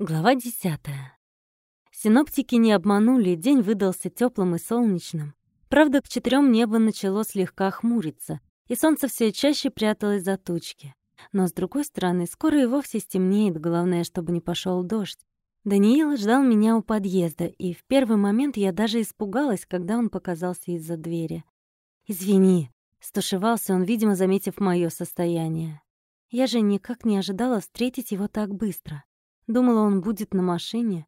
Глава десятая. Синоптики не обманули, день выдался теплым и солнечным. Правда, к четырем небо начало слегка хмуриться, и солнце все чаще пряталось за тучки. Но, с другой стороны, скоро и вовсе стемнеет, главное, чтобы не пошел дождь. Даниил ждал меня у подъезда, и в первый момент я даже испугалась, когда он показался из-за двери. «Извини», — стушевался он, видимо, заметив мое состояние. Я же никак не ожидала встретить его так быстро. Думала, он будет на машине.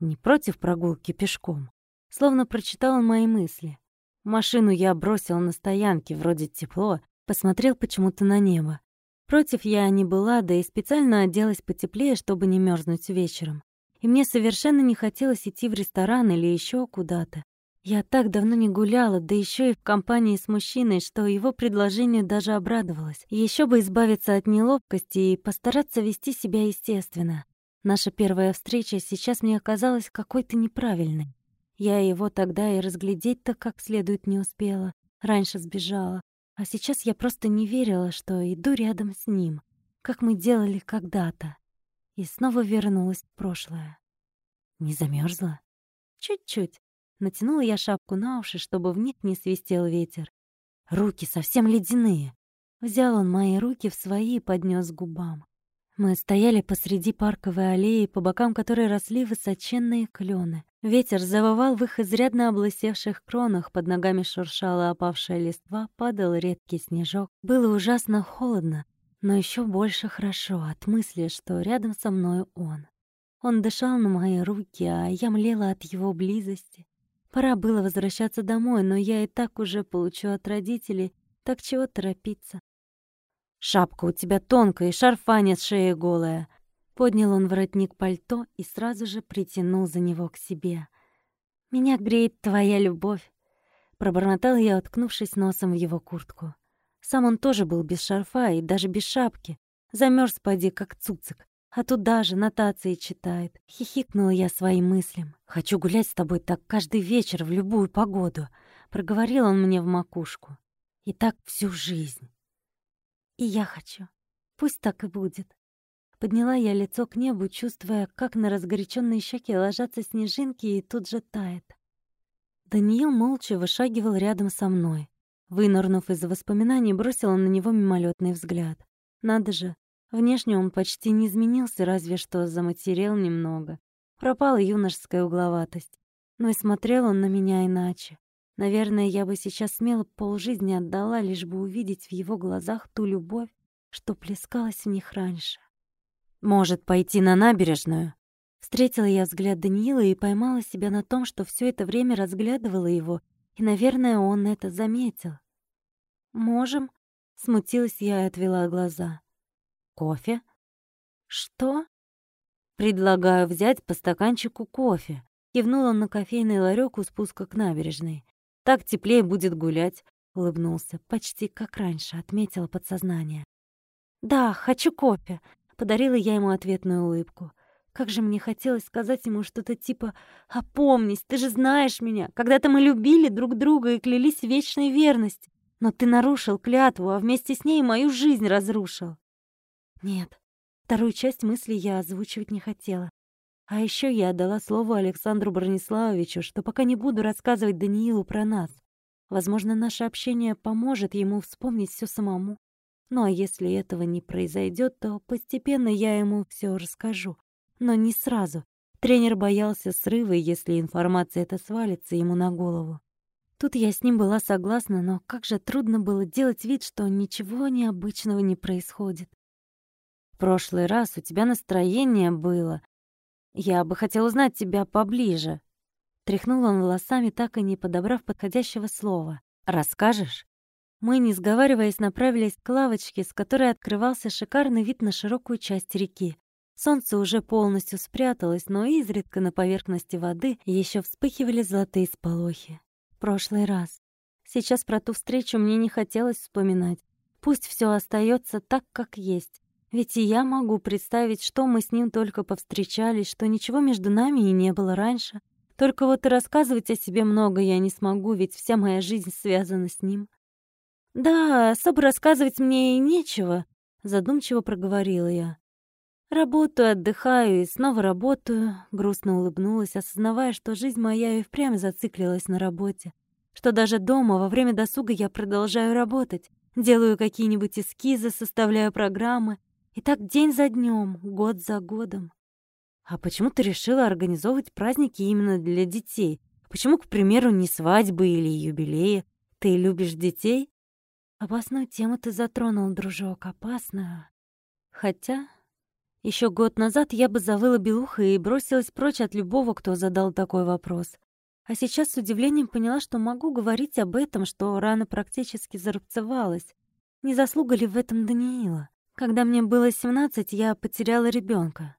Не против прогулки пешком. Словно прочитал он мои мысли. Машину я бросил на стоянке, вроде тепло, посмотрел почему-то на небо. Против я не была, да и специально оделась потеплее, чтобы не мерзнуть вечером. И мне совершенно не хотелось идти в ресторан или еще куда-то. Я так давно не гуляла, да еще и в компании с мужчиной, что его предложению даже обрадовалась. Еще бы избавиться от неловкости и постараться вести себя естественно. Наша первая встреча сейчас мне оказалась какой-то неправильной. Я его тогда и разглядеть-то как следует не успела. Раньше сбежала. А сейчас я просто не верила, что иду рядом с ним, как мы делали когда-то. И снова вернулась в прошлое. Не замерзла? Чуть-чуть. Натянула я шапку на уши, чтобы в них не свистел ветер. Руки совсем ледяные. Взял он мои руки в свои и поднес к губам. Мы стояли посреди парковой аллеи, по бокам которой росли высоченные клены. Ветер завывал в их изрядно облысевших кронах, под ногами шуршала опавшая листва, падал редкий снежок. Было ужасно холодно, но еще больше хорошо от мысли, что рядом со мной он. Он дышал на мои руки, а я млела от его близости. Пора было возвращаться домой, но я и так уже получу от родителей, так чего торопиться? «Шапка у тебя тонкая и шарфа нет шея голая». Поднял он воротник пальто и сразу же притянул за него к себе. «Меня греет твоя любовь», — пробормотал я, уткнувшись носом в его куртку. Сам он тоже был без шарфа и даже без шапки. Замерз поди, как цуцик. А туда же нотации читает. Хихикнула я своим мыслям. «Хочу гулять с тобой так каждый вечер в любую погоду», — проговорил он мне в макушку. «И так всю жизнь». И я хочу. Пусть так и будет. Подняла я лицо к небу, чувствуя, как на разгоряченные щеки ложатся снежинки и тут же тает. Даниил молча вышагивал рядом со мной. Вынырнув из воспоминаний, бросила на него мимолетный взгляд. Надо же, внешне он почти не изменился, разве что заматерел немного. Пропала юношеская угловатость. Но и смотрел он на меня иначе. Наверное, я бы сейчас смело полжизни отдала, лишь бы увидеть в его глазах ту любовь, что плескалась в них раньше. «Может, пойти на набережную?» Встретила я взгляд Даниила и поймала себя на том, что все это время разглядывала его, и, наверное, он это заметил. «Можем?» — смутилась я и отвела глаза. «Кофе?» «Что?» «Предлагаю взять по стаканчику кофе», — кивнул он на кофейный ларек у спуска к набережной. Так теплее будет гулять», — улыбнулся. Почти как раньше, отметила подсознание. «Да, хочу кофе», — подарила я ему ответную улыбку. Как же мне хотелось сказать ему что-то типа «Опомнись, ты же знаешь меня. Когда-то мы любили друг друга и клялись в вечной верности. Но ты нарушил клятву, а вместе с ней мою жизнь разрушил». Нет, вторую часть мысли я озвучивать не хотела. А еще я дала слово Александру Брониславовичу, что пока не буду рассказывать Даниилу про нас. Возможно, наше общение поможет ему вспомнить все самому. Ну а если этого не произойдет, то постепенно я ему все расскажу. Но не сразу. Тренер боялся срыва, если информация эта свалится ему на голову. Тут я с ним была согласна, но как же трудно было делать вид, что ничего необычного не происходит. «В прошлый раз у тебя настроение было», «Я бы хотел узнать тебя поближе». Тряхнул он волосами, так и не подобрав подходящего слова. «Расскажешь?» Мы, не сговариваясь, направились к лавочке, с которой открывался шикарный вид на широкую часть реки. Солнце уже полностью спряталось, но изредка на поверхности воды еще вспыхивали золотые сполохи. Прошлый раз. Сейчас про ту встречу мне не хотелось вспоминать. Пусть все остается так, как есть. Ведь и я могу представить, что мы с ним только повстречались, что ничего между нами и не было раньше. Только вот рассказывать о себе много я не смогу, ведь вся моя жизнь связана с ним. «Да, особо рассказывать мне и нечего», — задумчиво проговорила я. Работаю, отдыхаю и снова работаю. Грустно улыбнулась, осознавая, что жизнь моя и впрямь зациклилась на работе. Что даже дома во время досуга я продолжаю работать. Делаю какие-нибудь эскизы, составляю программы. И так день за днем, год за годом. А почему ты решила организовывать праздники именно для детей? Почему, к примеру, не свадьбы или юбилеи? Ты любишь детей? Опасную тему ты затронул, дружок, опасную. Хотя еще год назад я бы завыла белухой и бросилась прочь от любого, кто задал такой вопрос. А сейчас с удивлением поняла, что могу говорить об этом, что рано практически зарубцевалась. Не заслуга ли в этом Даниила? Когда мне было 17, я потеряла ребенка.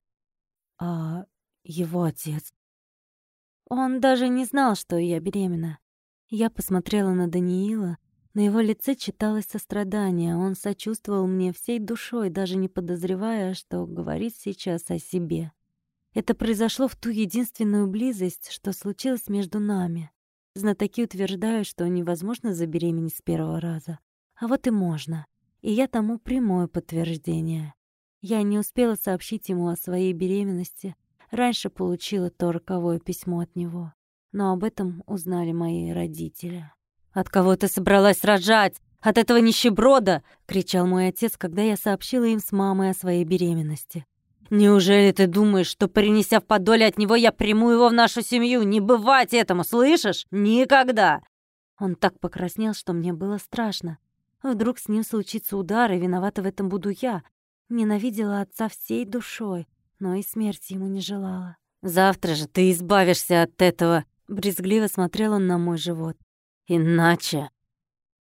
А его отец? Он даже не знал, что я беременна. Я посмотрела на Даниила. На его лице читалось сострадание. Он сочувствовал мне всей душой, даже не подозревая, что говорит сейчас о себе. Это произошло в ту единственную близость, что случилось между нами. Знатоки утверждают, что невозможно забеременеть с первого раза. А вот и можно и я тому прямое подтверждение. Я не успела сообщить ему о своей беременности, раньше получила то роковое письмо от него. Но об этом узнали мои родители. «От кого ты собралась рожать? От этого нищеброда!» — кричал мой отец, когда я сообщила им с мамой о своей беременности. «Неужели ты думаешь, что, принеся в подоле от него, я приму его в нашу семью? Не бывать этому, слышишь? Никогда!» Он так покраснел, что мне было страшно. Вдруг с ним случится удар, и виновата в этом буду я. Ненавидела отца всей душой, но и смерти ему не желала. «Завтра же ты избавишься от этого!» Брезгливо смотрел он на мой живот. «Иначе...»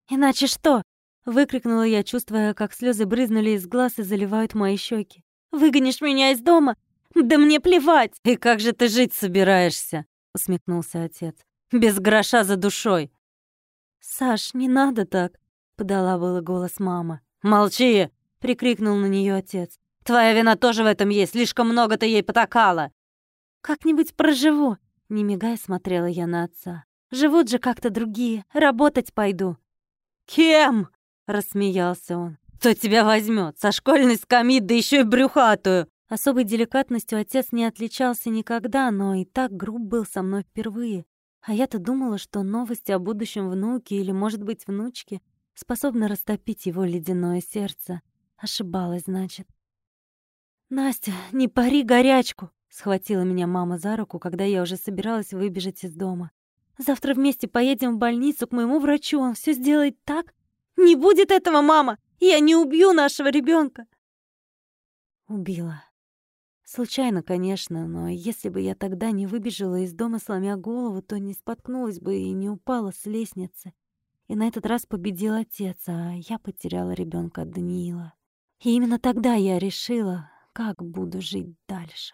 «Иначе что?» — выкрикнула я, чувствуя, как слезы брызнули из глаз и заливают мои щеки. «Выгонишь меня из дома? Да мне плевать!» «И как же ты жить собираешься?» — усмехнулся отец. «Без гроша за душой!» «Саш, не надо так!» — подала было голос мама. «Молчи!» — прикрикнул на нее отец. «Твоя вина тоже в этом есть, слишком много ты ей потакала!» «Как-нибудь проживу!» — не мигая смотрела я на отца. «Живут же как-то другие, работать пойду». «Кем?» — рассмеялся он. «Кто тебя возьмет? Со школьной скамьи, да еще и брюхатую!» Особой деликатностью отец не отличался никогда, но и так груб был со мной впервые. А я-то думала, что новости о будущем внуке или, может быть, внучке способна растопить его ледяное сердце. Ошибалась, значит. «Настя, не пари горячку!» — схватила меня мама за руку, когда я уже собиралась выбежать из дома. «Завтра вместе поедем в больницу к моему врачу, он все сделает так? Не будет этого, мама! Я не убью нашего ребенка. Убила. Случайно, конечно, но если бы я тогда не выбежала из дома, сломя голову, то не споткнулась бы и не упала с лестницы. И на этот раз победил отец, а я потеряла ребенка Даниила. И именно тогда я решила, как буду жить дальше.